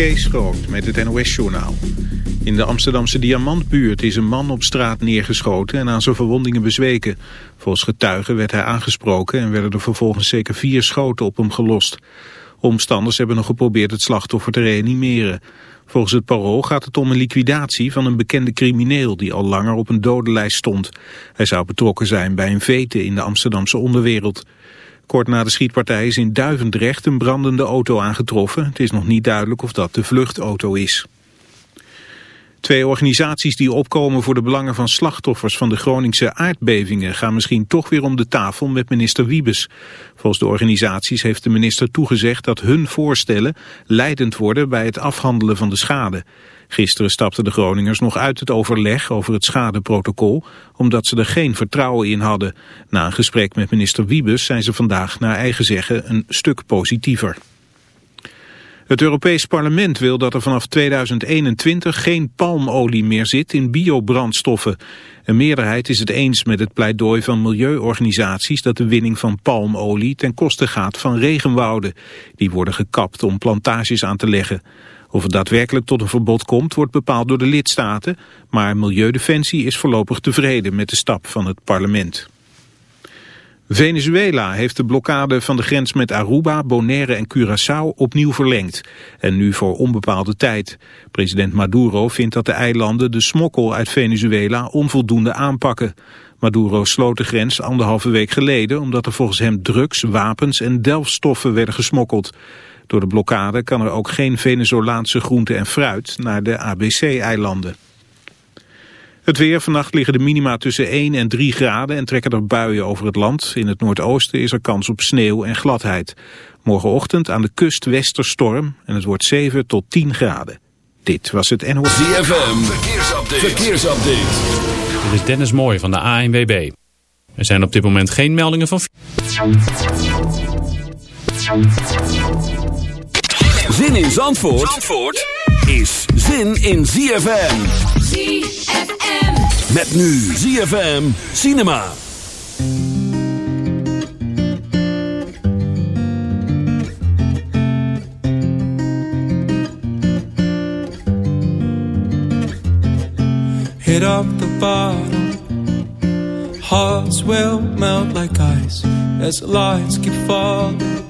Kees met het NOS-journaal. In de Amsterdamse Diamantbuurt is een man op straat neergeschoten en aan zijn verwondingen bezweken. Volgens getuigen werd hij aangesproken en werden er vervolgens zeker vier schoten op hem gelost. Omstanders hebben nog geprobeerd het slachtoffer te reanimeren. Volgens het parool gaat het om een liquidatie van een bekende crimineel die al langer op een dodenlijst stond. Hij zou betrokken zijn bij een vete in de Amsterdamse onderwereld. Kort na de schietpartij is in Duivendrecht een brandende auto aangetroffen. Het is nog niet duidelijk of dat de vluchtauto is. Twee organisaties die opkomen voor de belangen van slachtoffers van de Groningse aardbevingen gaan misschien toch weer om de tafel met minister Wiebes. Volgens de organisaties heeft de minister toegezegd dat hun voorstellen leidend worden bij het afhandelen van de schade. Gisteren stapten de Groningers nog uit het overleg over het schadeprotocol, omdat ze er geen vertrouwen in hadden. Na een gesprek met minister Wiebes zijn ze vandaag naar eigen zeggen een stuk positiever. Het Europees Parlement wil dat er vanaf 2021 geen palmolie meer zit in biobrandstoffen. Een meerderheid is het eens met het pleidooi van milieuorganisaties dat de winning van palmolie ten koste gaat van regenwouden. Die worden gekapt om plantages aan te leggen. Of het daadwerkelijk tot een verbod komt wordt bepaald door de lidstaten, maar Milieudefensie is voorlopig tevreden met de stap van het parlement. Venezuela heeft de blokkade van de grens met Aruba, Bonaire en Curaçao opnieuw verlengd. En nu voor onbepaalde tijd. President Maduro vindt dat de eilanden de smokkel uit Venezuela onvoldoende aanpakken. Maduro sloot de grens anderhalve week geleden omdat er volgens hem drugs, wapens en delfstoffen werden gesmokkeld. Door de blokkade kan er ook geen Venezolaanse groente en fruit naar de ABC-eilanden. Het weer, vannacht liggen de minima tussen 1 en 3 graden en trekken er buien over het land. In het noordoosten is er kans op sneeuw en gladheid. Morgenochtend aan de kust westerstorm en het wordt 7 tot 10 graden. Dit was het NOS. ZFM, verkeersupdate. verkeersupdate. Dit is Dennis Mooij van de ANWB. Er zijn op dit moment geen meldingen van... Zin in Zandvoort, Zandvoort is zin in ZFM. ZFM. Met nu ZFM Cinema. Hit up the bottom. Hearts will melt like ice as the lights keep falling.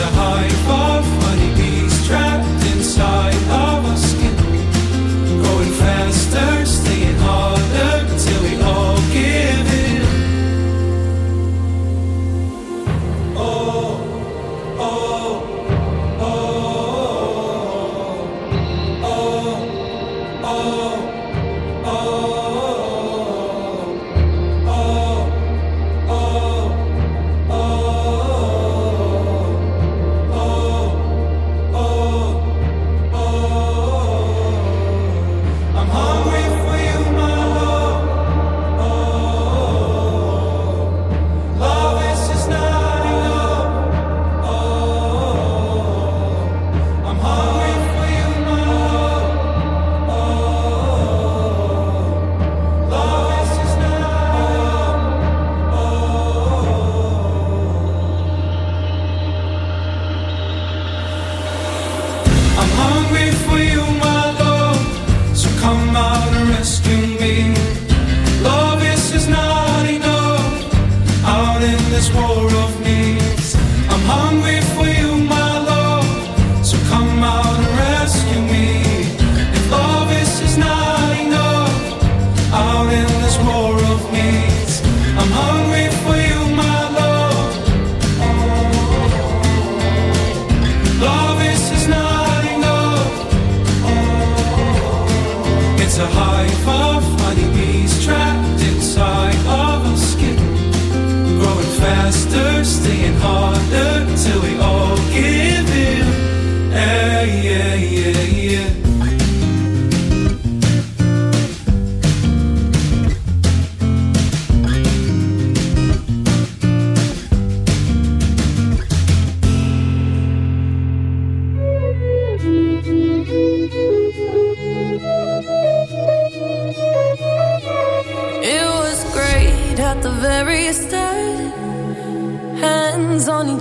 To high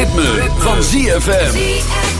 ritme, van ZFM.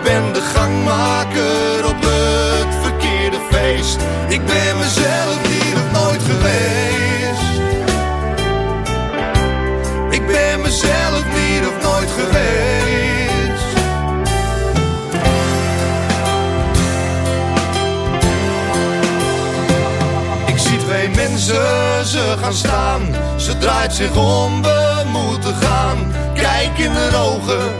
Ik ben de gangmaker op het verkeerde feest. Ik ben mezelf niet of nooit geweest. Ik ben mezelf niet of nooit geweest. Ik zie twee mensen, ze gaan staan. Ze draait zich om, we moeten gaan. Kijk in de ogen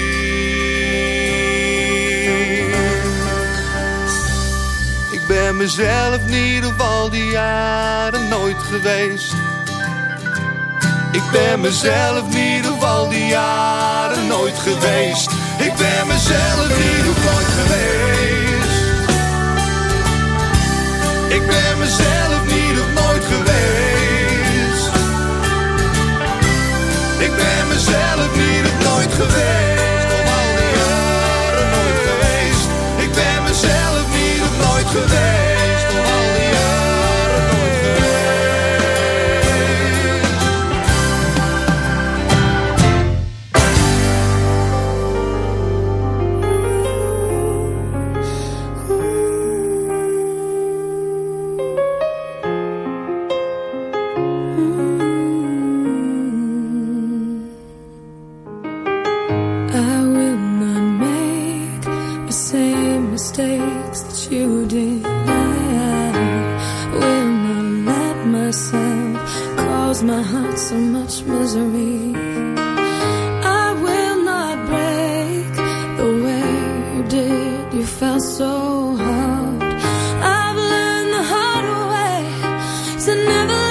Ben mezelf niet of al die jaren nooit geweest. Ik ben mezelf niet al die jaren nooit geweest. Ik ben mezelf niet of nooit geweest. Ik ben mezelf niet of nooit geweest. Ik ben mezelf niet of nooit geweest. Niet to never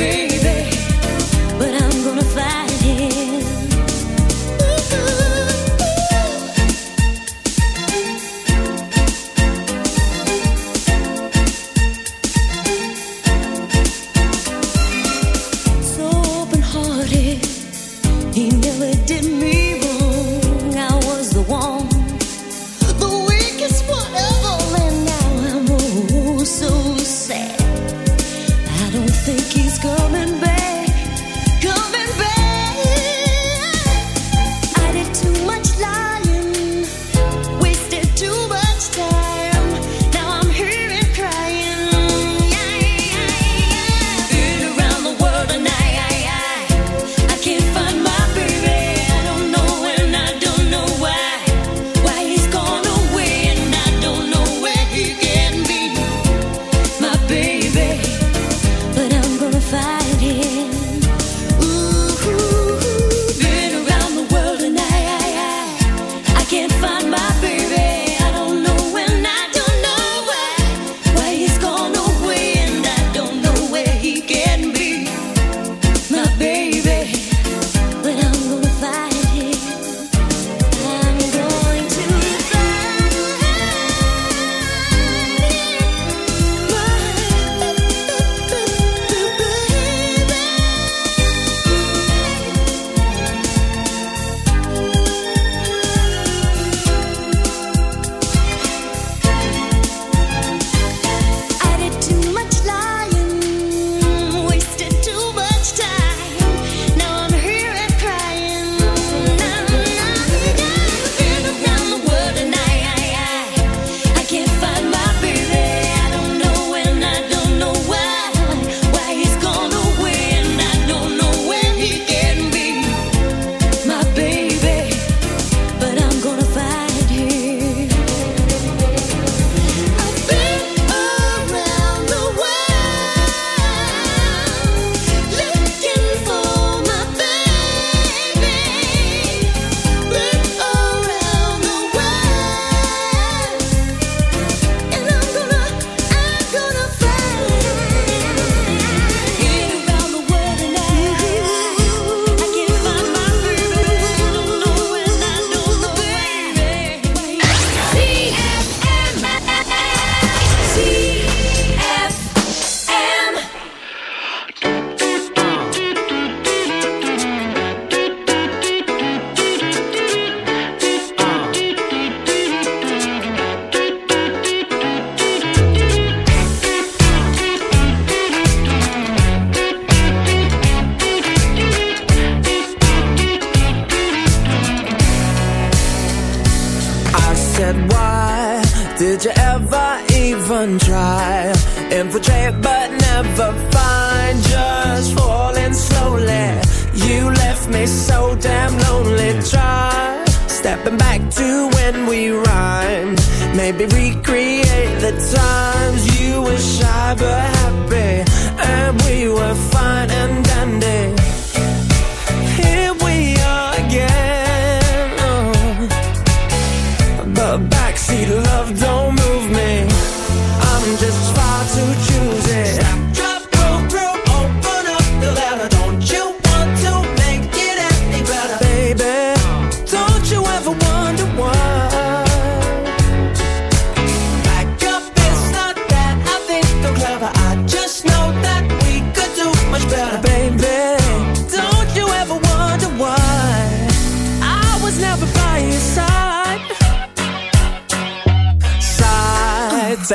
be